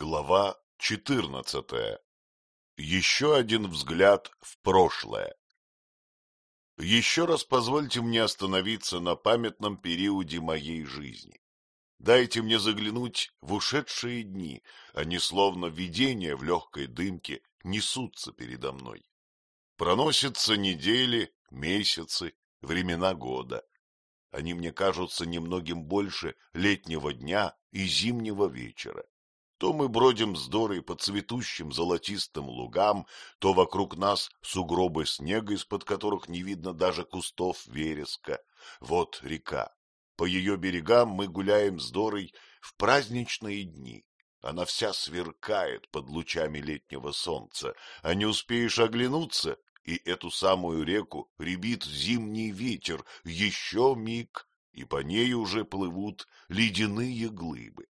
Глава четырнадцатая. Еще один взгляд в прошлое. Еще раз позвольте мне остановиться на памятном периоде моей жизни. Дайте мне заглянуть в ушедшие дни, они словно видения в легкой дымке несутся передо мной. Проносятся недели, месяцы, времена года. Они мне кажутся немногим больше летнего дня и зимнего вечера. То мы бродим с Дорой по цветущим золотистым лугам, то вокруг нас сугробы снега, из-под которых не видно даже кустов вереска. Вот река. По ее берегам мы гуляем с Дорой в праздничные дни. Она вся сверкает под лучами летнего солнца, а не успеешь оглянуться, и эту самую реку ребит зимний ветер, еще миг, и по ней уже плывут ледяные глыбы.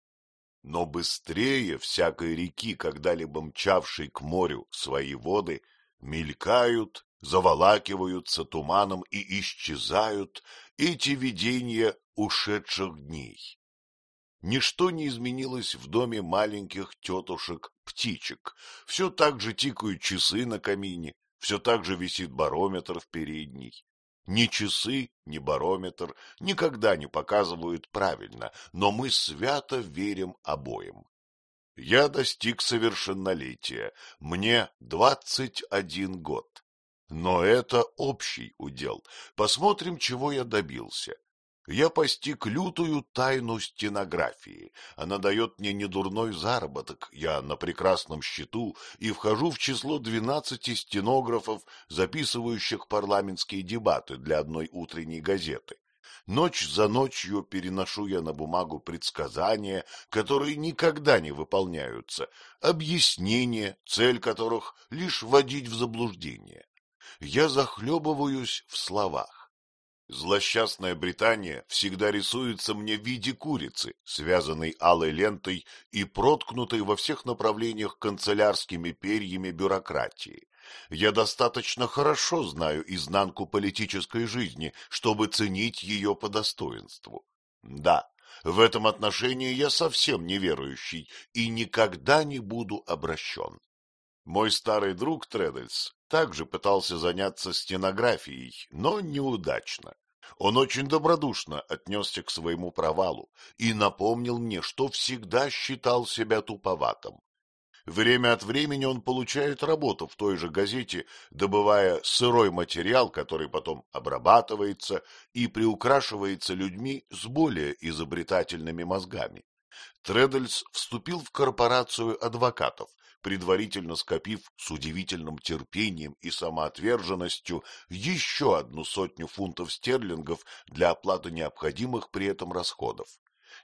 Но быстрее всякой реки, когда-либо мчавшей к морю свои воды, мелькают, заволакиваются туманом и исчезают эти видения ушедших дней. Ничто не изменилось в доме маленьких тетушек-птичек. Все так же тикают часы на камине, все так же висит барометр в передней. Ни часы, ни барометр никогда не показывают правильно, но мы свято верим обоим. Я достиг совершеннолетия, мне двадцать один год. Но это общий удел. Посмотрим, чего я добился я постиг лютую тайну стенографии. Она дает мне недурной заработок, я на прекрасном счету и вхожу в число двенадцати стенографов, записывающих парламентские дебаты для одной утренней газеты. Ночь за ночью переношу я на бумагу предсказания, которые никогда не выполняются, объяснения, цель которых лишь вводить в заблуждение. Я захлебываюсь в словах Злосчастная Британия всегда рисуется мне в виде курицы, связанной алой лентой и проткнутой во всех направлениях канцелярскими перьями бюрократии. Я достаточно хорошо знаю изнанку политической жизни, чтобы ценить ее по достоинству. Да, в этом отношении я совсем неверующий и никогда не буду обращен. Мой старый друг Тредельс также пытался заняться стенографией, но неудачно. Он очень добродушно отнесся к своему провалу и напомнил мне, что всегда считал себя туповатым. Время от времени он получает работу в той же газете, добывая сырой материал, который потом обрабатывается и приукрашивается людьми с более изобретательными мозгами. Тредельс вступил в корпорацию адвокатов, предварительно скопив с удивительным терпением и самоотверженностью еще одну сотню фунтов стерлингов для оплаты необходимых при этом расходов.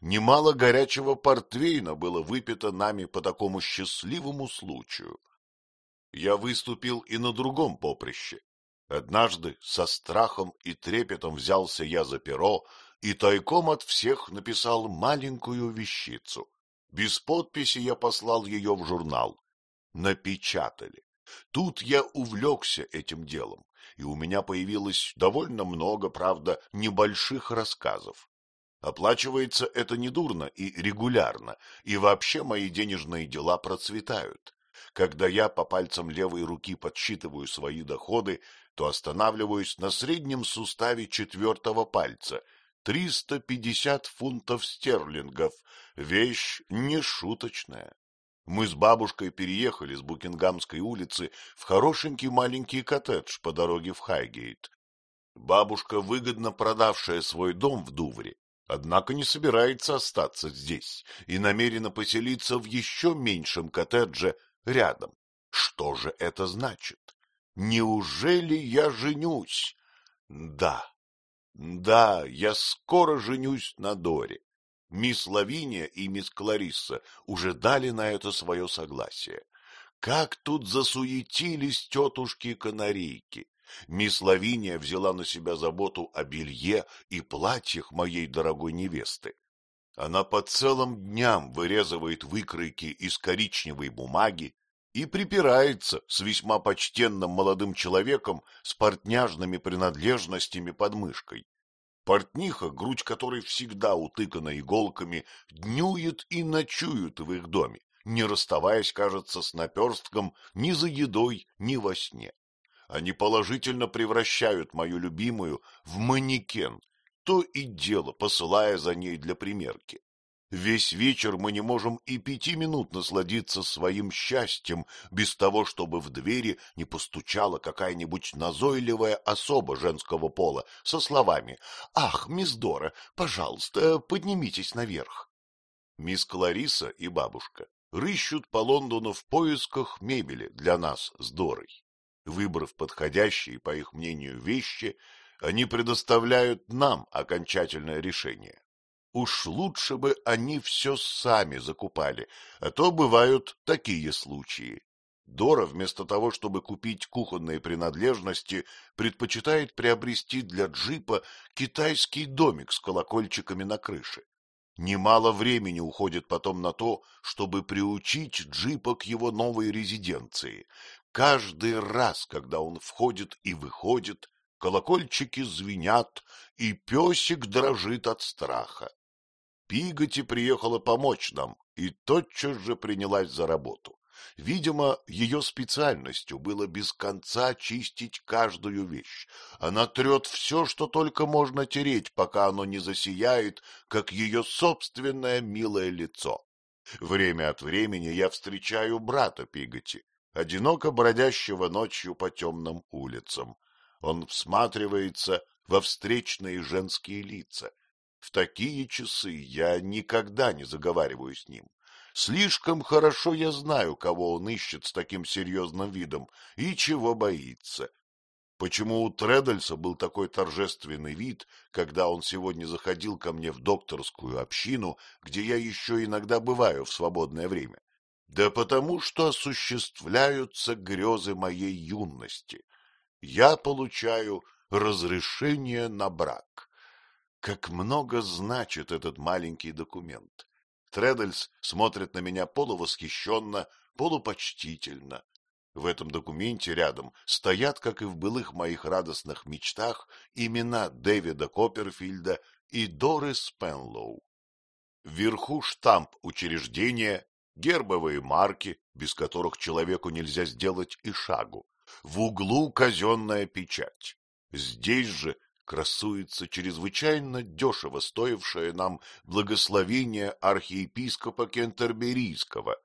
Немало горячего портвейна было выпито нами по такому счастливому случаю. Я выступил и на другом поприще. Однажды со страхом и трепетом взялся я за перо и тайком от всех написал маленькую вещицу. Без подписи я послал ее в журнал напечатали. Тут я увлекся этим делом, и у меня появилось довольно много, правда, небольших рассказов. Оплачивается это недурно и регулярно, и вообще мои денежные дела процветают. Когда я по пальцам левой руки подсчитываю свои доходы, то останавливаюсь на среднем суставе четвертого пальца. Триста пятьдесят фунтов стерлингов. Вещь нешуточная. Мы с бабушкой переехали с Букингамской улицы в хорошенький маленький коттедж по дороге в Хайгейт. Бабушка, выгодно продавшая свой дом в Дувре, однако не собирается остаться здесь и намерена поселиться в еще меньшем коттедже рядом. Что же это значит? Неужели я женюсь? Да, да, я скоро женюсь на Доре. Мисс Лавиния и мисс Кларисса уже дали на это свое согласие. Как тут засуетились тетушки-канарейки! Мисс Лавиния взяла на себя заботу о белье и платьях моей дорогой невесты. Она по целым дням вырезывает выкройки из коричневой бумаги и припирается с весьма почтенным молодым человеком с портняжными принадлежностями под мышкой. Портниха, грудь которой всегда утыкана иголками, днюет и ночует в их доме, не расставаясь, кажется, с наперстком ни за едой, ни во сне. Они положительно превращают мою любимую в манекен, то и дело посылая за ней для примерки. Весь вечер мы не можем и пяти минут насладиться своим счастьем, без того, чтобы в двери не постучала какая-нибудь назойливая особа женского пола со словами «Ах, мисс Дора, пожалуйста, поднимитесь наверх». Мисс Клариса и бабушка рыщут по Лондону в поисках мебели для нас с Дорой. Выбрав подходящие, по их мнению, вещи, они предоставляют нам окончательное решение. Уж лучше бы они все сами закупали, а то бывают такие случаи. Дора, вместо того, чтобы купить кухонные принадлежности, предпочитает приобрести для джипа китайский домик с колокольчиками на крыше. Немало времени уходит потом на то, чтобы приучить джипа к его новой резиденции. Каждый раз, когда он входит и выходит, колокольчики звенят, и песик дрожит от страха. Пиготи приехала помочь нам и тотчас же принялась за работу. Видимо, ее специальностью было без конца чистить каждую вещь. Она трет все, что только можно тереть, пока оно не засияет, как ее собственное милое лицо. Время от времени я встречаю брата Пиготи, одиноко бродящего ночью по темным улицам. Он всматривается во встречные женские лица в такие часы я никогда не заговариваю с ним. Слишком хорошо я знаю, кого он ищет с таким серьезным видом и чего боится. Почему у Тредальса был такой торжественный вид, когда он сегодня заходил ко мне в докторскую общину, где я еще иногда бываю в свободное время? Да потому что осуществляются грезы моей юности. Я получаю разрешение на брак. Как много значит этот маленький документ. Тредельс смотрит на меня полувосхищенно, полупочтительно. В этом документе рядом стоят, как и в былых моих радостных мечтах, имена Дэвида Копперфильда и Доры Спенлоу. Вверху штамп учреждения, гербовые марки, без которых человеку нельзя сделать и шагу. В углу казенная печать. Здесь же красуется чрезвычайно дешево стоившее нам благословение архиепископа Кентерберийского.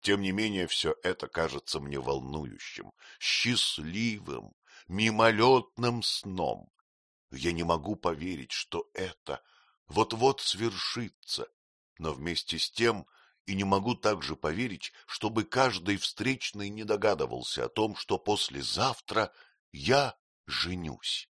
Тем не менее, все это кажется мне волнующим, счастливым, мимолетным сном. Я не могу поверить, что это вот-вот свершится, но вместе с тем и не могу также поверить, чтобы каждый встречный не догадывался о том, что послезавтра я женюсь.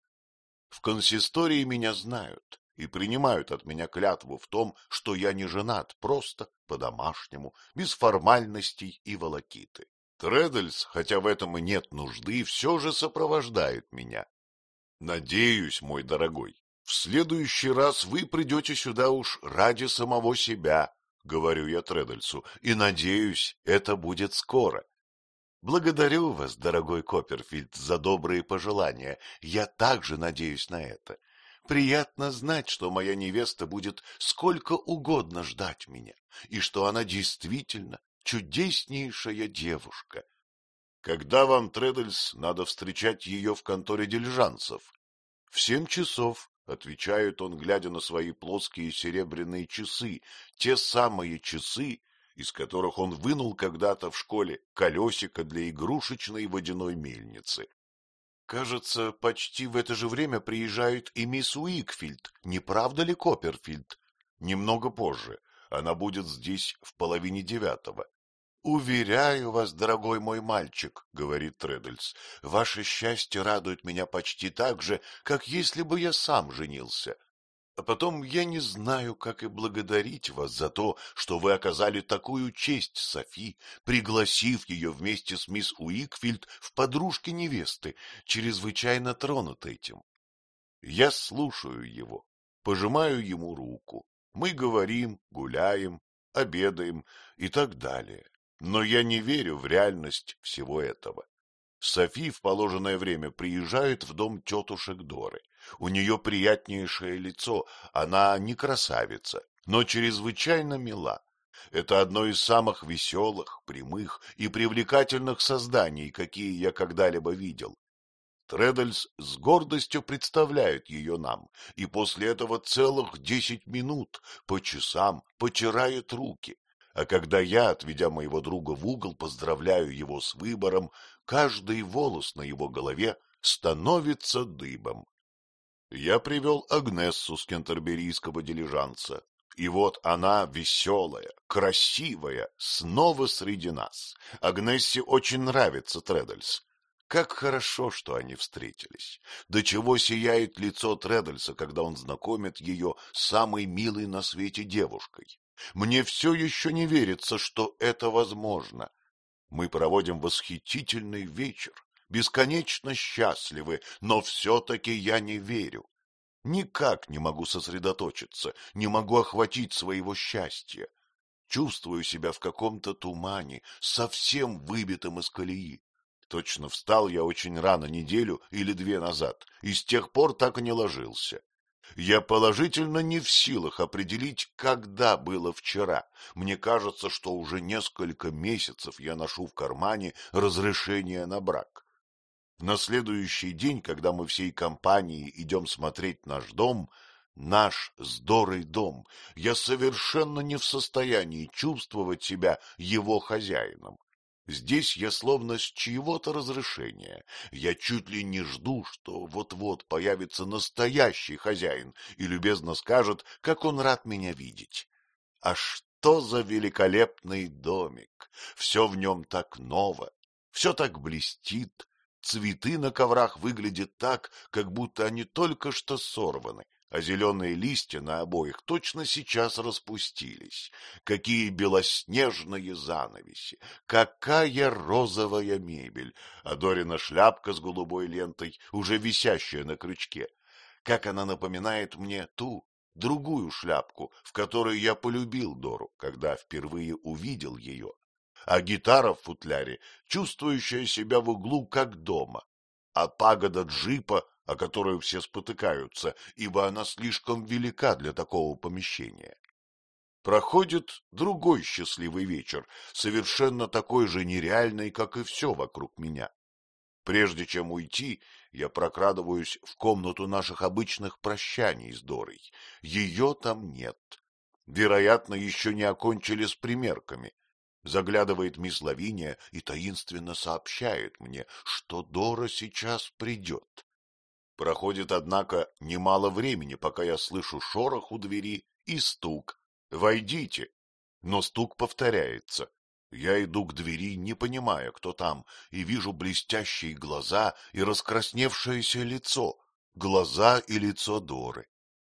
В консистории меня знают и принимают от меня клятву в том, что я не женат, просто, по-домашнему, без формальностей и волокиты. Тредельс, хотя в этом и нет нужды, все же сопровождает меня. Надеюсь, мой дорогой, в следующий раз вы придете сюда уж ради самого себя, — говорю я Тредельсу, — и, надеюсь, это будет скоро. Благодарю вас, дорогой Копперфильд, за добрые пожелания. Я также надеюсь на это. Приятно знать, что моя невеста будет сколько угодно ждать меня, и что она действительно чудеснейшая девушка. Когда вам, Тредельс, надо встречать ее в конторе дилижансов? В семь часов, — отвечает он, глядя на свои плоские серебряные часы, те самые часы, из которых он вынул когда-то в школе колесико для игрушечной водяной мельницы. Кажется, почти в это же время приезжает и мисс Уикфилд, не правда ли, Копперфильд? Немного позже. Она будет здесь в половине девятого. — Уверяю вас, дорогой мой мальчик, — говорит Тредельс, — ваше счастье радует меня почти так же, как если бы я сам женился. А потом я не знаю, как и благодарить вас за то, что вы оказали такую честь Софи, пригласив ее вместе с мисс Уикфилд в подружки невесты, чрезвычайно тронут этим. Я слушаю его, пожимаю ему руку. Мы говорим, гуляем, обедаем и так далее. Но я не верю в реальность всего этого. Софи в положенное время приезжает в дом тетушек Доры. У нее приятнейшее лицо, она не красавица, но чрезвычайно мила. Это одно из самых веселых, прямых и привлекательных созданий, какие я когда-либо видел. Тредальс с гордостью представляет ее нам, и после этого целых десять минут по часам потирает руки. А когда я, отведя моего друга в угол, поздравляю его с выбором, каждый волос на его голове становится дыбом. Я привел Агнессу с кентерберийского дилижанса, и вот она, веселая, красивая, снова среди нас. Агнессе очень нравится Тредальс. Как хорошо, что они встретились. До чего сияет лицо Тредальса, когда он знакомит ее с самой милой на свете девушкой. Мне все еще не верится, что это возможно. Мы проводим восхитительный вечер, бесконечно счастливы, но все-таки я не верю. Никак не могу сосредоточиться, не могу охватить своего счастья. Чувствую себя в каком-то тумане, совсем выбитым из колеи. Точно встал я очень рано, неделю или две назад, и с тех пор так и не ложился. Я положительно не в силах определить, когда было вчера. Мне кажется, что уже несколько месяцев я ношу в кармане разрешение на брак. На следующий день, когда мы всей компанией идем смотреть наш дом, наш здоровый дом, я совершенно не в состоянии чувствовать себя его хозяином. Здесь я словно с чьего-то разрешения. Я чуть ли не жду, что вот-вот появится настоящий хозяин и любезно скажет, как он рад меня видеть. А что за великолепный домик! Все в нем так ново, все так блестит, цветы на коврах выглядят так, как будто они только что сорваны а зеленые листья на обоих точно сейчас распустились. Какие белоснежные занавеси! Какая розовая мебель! А Дорина шляпка с голубой лентой, уже висящая на крючке. Как она напоминает мне ту, другую шляпку, в которой я полюбил Дору, когда впервые увидел ее. А гитара в футляре, чувствующая себя в углу, как дома. А пагода джипа о которую все спотыкаются, ибо она слишком велика для такого помещения. Проходит другой счастливый вечер, совершенно такой же нереальный, как и все вокруг меня. Прежде чем уйти, я прокрадываюсь в комнату наших обычных прощаний с Дорой. Ее там нет. Вероятно, еще не окончили с примерками. Заглядывает мисс Лавиния и таинственно сообщает мне, что Дора сейчас придет. Проходит, однако, немало времени, пока я слышу шорох у двери и стук. «Войдите!» Но стук повторяется. Я иду к двери, не понимая, кто там, и вижу блестящие глаза и раскрасневшееся лицо. Глаза и лицо Доры.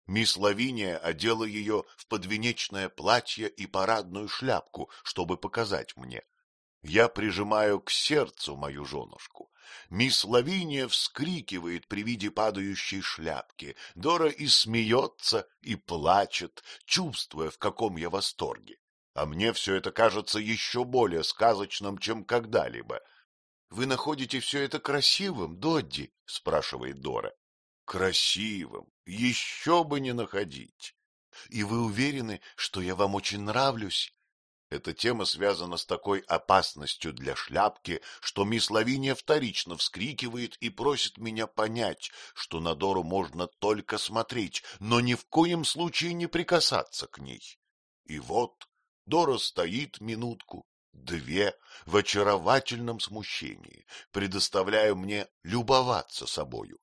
Мисс Лавиния одела ее в подвенечное платье и парадную шляпку, чтобы показать мне. Я прижимаю к сердцу мою женушку. Мисс Лавиния вскрикивает при виде падающей шляпки. Дора и смеется, и плачет, чувствуя, в каком я восторге. А мне все это кажется еще более сказочным, чем когда-либо. — Вы находите все это красивым, Додди? — спрашивает Дора. — Красивым. Еще бы не находить. — И вы уверены, что я вам очень нравлюсь? Эта тема связана с такой опасностью для шляпки, что мисс Лавиния вторично вскрикивает и просит меня понять, что на Дору можно только смотреть, но ни в коем случае не прикасаться к ней. И вот Дора стоит минутку, две, в очаровательном смущении, предоставляя мне любоваться собою.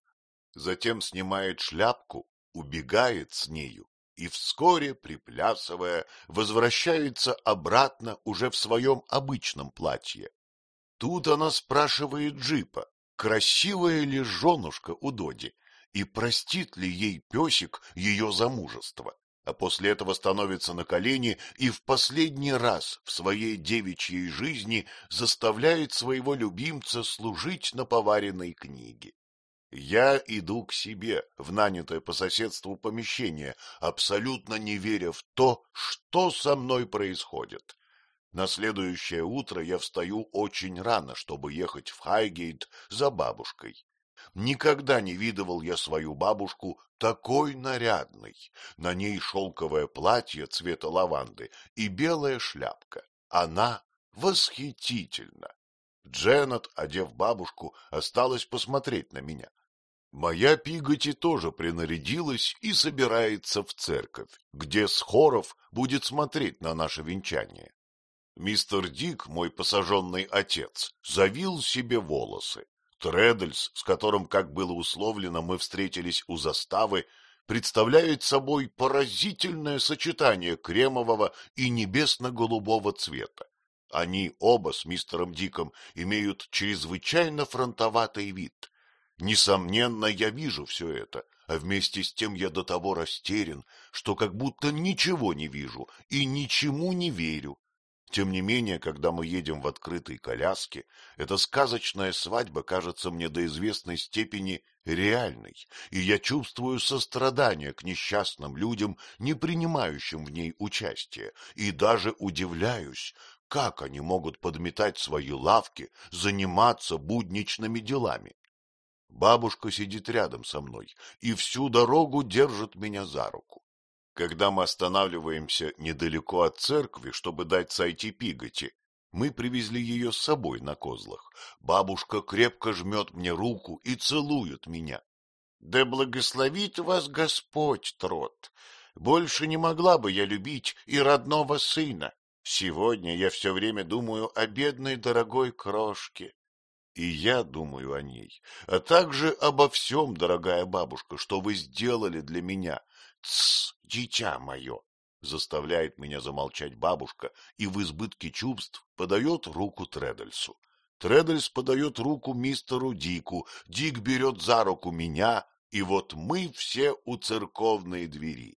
Затем снимает шляпку, убегает с нею и вскоре, приплясывая, возвращается обратно уже в своем обычном платье. Тут она спрашивает Джипа, красивая ли женушка у Доди, и простит ли ей песик ее замужество, а после этого становится на колени и в последний раз в своей девичьей жизни заставляет своего любимца служить на поваренной книге. Я иду к себе в нанятое по соседству помещение, абсолютно не веря в то, что со мной происходит. На следующее утро я встаю очень рано, чтобы ехать в Хайгейт за бабушкой. Никогда не видывал я свою бабушку такой нарядной. На ней шелковое платье цвета лаванды и белая шляпка. Она восхитительна. Дженнет, одев бабушку, осталась посмотреть на меня. Моя Пиготи тоже принарядилась и собирается в церковь, где Схоров будет смотреть на наше венчание. Мистер Дик, мой посаженный отец, завил себе волосы. Тредльс, с которым, как было условлено, мы встретились у заставы, представляет собой поразительное сочетание кремового и небесно-голубого цвета. Они оба с мистером Диком имеют чрезвычайно фронтоватый вид. Несомненно, я вижу все это, а вместе с тем я до того растерян, что как будто ничего не вижу и ничему не верю. Тем не менее, когда мы едем в открытой коляске, эта сказочная свадьба кажется мне до известной степени реальной, и я чувствую сострадание к несчастным людям, не принимающим в ней участие, и даже удивляюсь, как они могут подметать свои лавки, заниматься будничными делами. Бабушка сидит рядом со мной и всю дорогу держит меня за руку. Когда мы останавливаемся недалеко от церкви, чтобы дать сойти Пиготи, мы привезли ее с собой на козлах. Бабушка крепко жмет мне руку и целует меня. — Да благословит вас Господь, Трот! Больше не могла бы я любить и родного сына. Сегодня я все время думаю о бедной дорогой крошке. И я думаю о ней, а также обо всем, дорогая бабушка, что вы сделали для меня. Тссс, дитя мое! Заставляет меня замолчать бабушка и в избытке чувств подает руку Тредальсу. Тредальс подает руку мистеру Дику, Дик берет за руку меня, и вот мы все у церковной двери.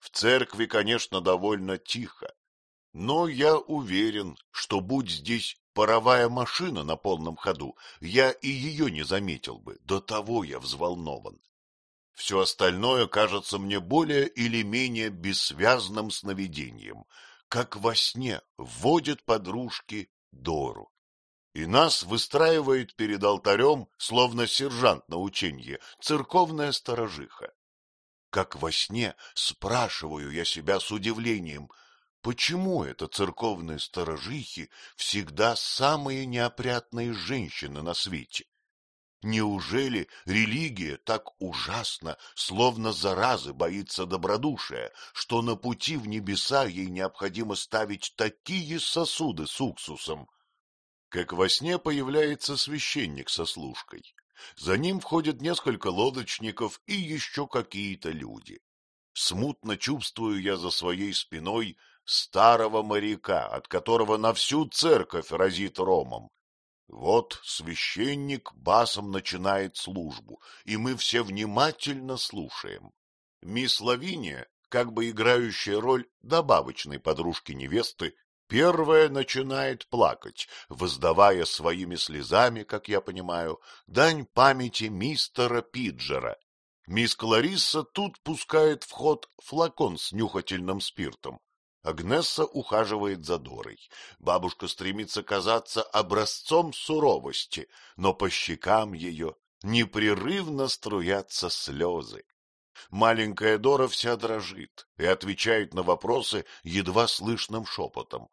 В церкви, конечно, довольно тихо, но я уверен, что будь здесь паровая машина на полном ходу, я и ее не заметил бы, до того я взволнован. Все остальное кажется мне более или менее бессвязным сновидением, как во сне вводят подружки Дору. И нас выстраивает перед алтарем, словно сержант на ученье, церковная сторожиха. Как во сне спрашиваю я себя с удивлением — Почему это церковные сторожихи всегда самые неопрятные женщины на свете? Неужели религия так ужасно, словно заразы боится добродушия, что на пути в небеса ей необходимо ставить такие сосуды с уксусом? Как во сне появляется священник со служкой. За ним входят несколько лодочников и еще какие-то люди. Смутно чувствую я за своей спиной старого моряка, от которого на всю церковь разит ромом. Вот священник басом начинает службу, и мы все внимательно слушаем. Мисс Лавиния, как бы играющая роль добавочной подружки невесты, первая начинает плакать, воздавая своими слезами, как я понимаю, дань памяти мистера Пиджера. Мисс Кларисса тут пускает в ход флакон с нюхательным спиртом. Агнесса ухаживает за Дорой. Бабушка стремится казаться образцом суровости, но по щекам ее непрерывно струятся слезы. Маленькая Дора вся дрожит и отвечает на вопросы едва слышным шепотом.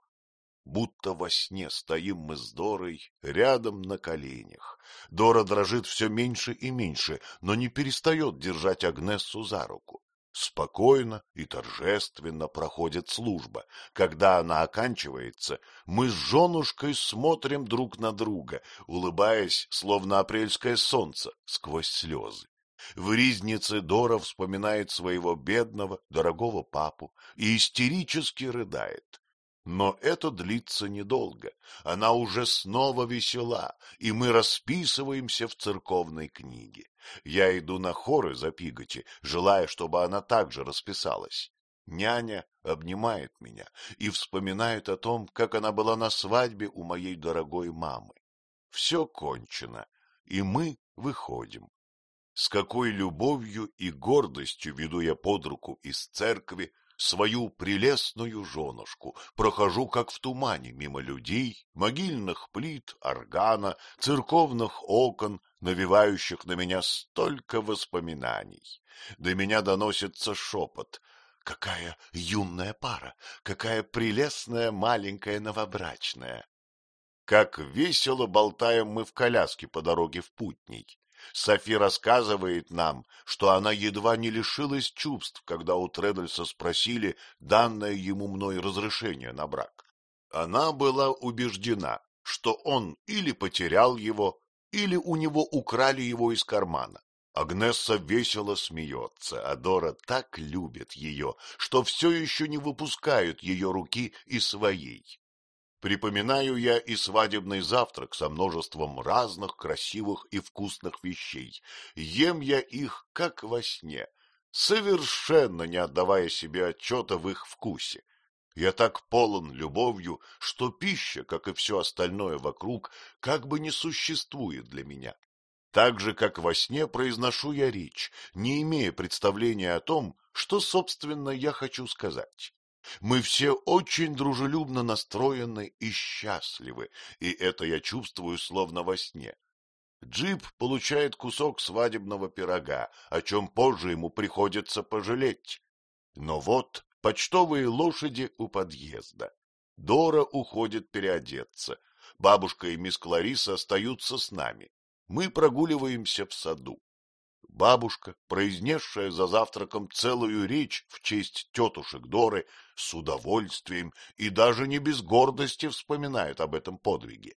Будто во сне стоим мы с Дорой рядом на коленях. Дора дрожит все меньше и меньше, но не перестает держать Агнессу за руку. Спокойно и торжественно проходит служба. Когда она оканчивается, мы с женушкой смотрим друг на друга, улыбаясь, словно апрельское солнце, сквозь слезы. В ризнице Дора вспоминает своего бедного, дорогого папу и истерически рыдает. Но это длится недолго. Она уже снова весела, и мы расписываемся в церковной книге. Я иду на хоры за Пиготи, желая, чтобы она также расписалась. Няня обнимает меня и вспоминает о том, как она была на свадьбе у моей дорогой мамы. Все кончено, и мы выходим. С какой любовью и гордостью веду я под руку из церкви свою прелестную женушку, прохожу, как в тумане, мимо людей, могильных плит, органа, церковных окон, навевающих на меня столько воспоминаний. До меня доносится шепот. Какая юная пара, какая прелестная маленькая новобрачная. Как весело болтаем мы в коляске по дороге в Путний. Софи рассказывает нам, что она едва не лишилась чувств, когда у Тредальса спросили данное ему мной разрешение на брак. Она была убеждена, что он или потерял его, или у него украли его из кармана. Агнесса весело смеется, а Дора так любит ее, что все еще не выпускают ее руки и своей. Припоминаю я и свадебный завтрак со множеством разных красивых и вкусных вещей. Ем я их, как во сне, совершенно не отдавая себе отчета в их вкусе. Я так полон любовью, что пища, как и все остальное вокруг, как бы не существует для меня. Так же, как во сне, произношу я речь, не имея представления о том, что, собственно, я хочу сказать. Мы все очень дружелюбно настроены и счастливы, и это я чувствую словно во сне. Джип получает кусок свадебного пирога, о чем позже ему приходится пожалеть. Но вот почтовые лошади у подъезда. Дора уходит переодеться. Бабушка и мисс Клариса остаются с нами. Мы прогуливаемся в саду. Бабушка, произнесшая за завтраком целую речь в честь тетушек Доры, с удовольствием и даже не без гордости вспоминает об этом подвиге.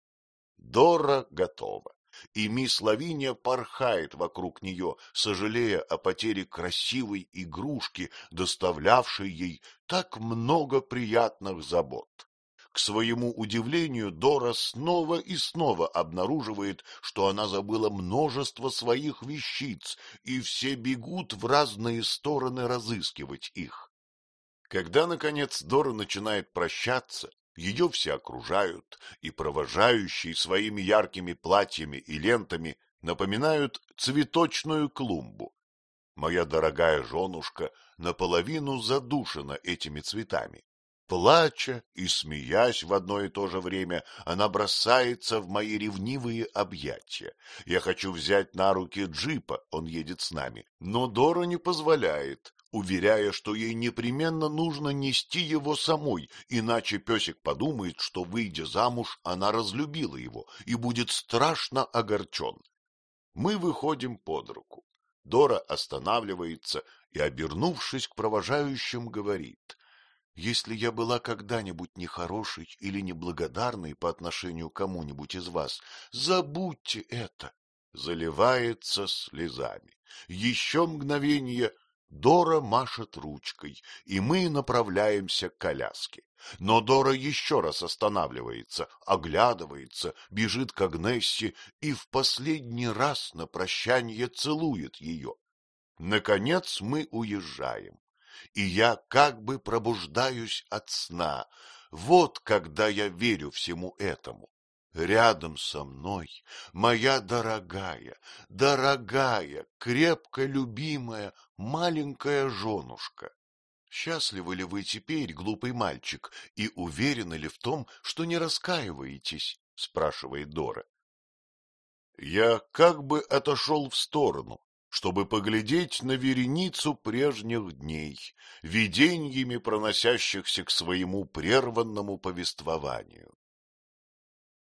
Дора готова, и мисс Лавиния порхает вокруг нее, сожалея о потере красивой игрушки, доставлявшей ей так много приятных забот. К своему удивлению, Дора снова и снова обнаруживает, что она забыла множество своих вещиц, и все бегут в разные стороны разыскивать их. Когда, наконец, Дора начинает прощаться, ее все окружают, и провожающие своими яркими платьями и лентами напоминают цветочную клумбу. Моя дорогая женушка наполовину задушена этими цветами. Плача и смеясь в одно и то же время, она бросается в мои ревнивые объятия. Я хочу взять на руки джипа, он едет с нами, но Дора не позволяет, уверяя, что ей непременно нужно нести его самой, иначе песик подумает, что, выйдя замуж, она разлюбила его и будет страшно огорчен. Мы выходим под руку. Дора останавливается и, обернувшись к провожающим, говорит — если я была когда-нибудь нехорошей или неблагодарной по отношению к кому-нибудь из вас, забудьте это. Заливается слезами. Еще мгновение Дора машет ручкой, и мы направляемся к коляске. Но Дора еще раз останавливается, оглядывается, бежит к Агнессе и в последний раз на прощание целует ее. Наконец мы уезжаем и я как бы пробуждаюсь от сна. Вот когда я верю всему этому. Рядом со мной моя дорогая, дорогая, крепко любимая маленькая женушка. Счастливы ли вы теперь, глупый мальчик, и уверены ли в том, что не раскаиваетесь? — спрашивает Дора. Я как бы отошел в сторону, чтобы поглядеть на вереницу прежних дней, виденьями проносящихся к своему прерванному повествованию.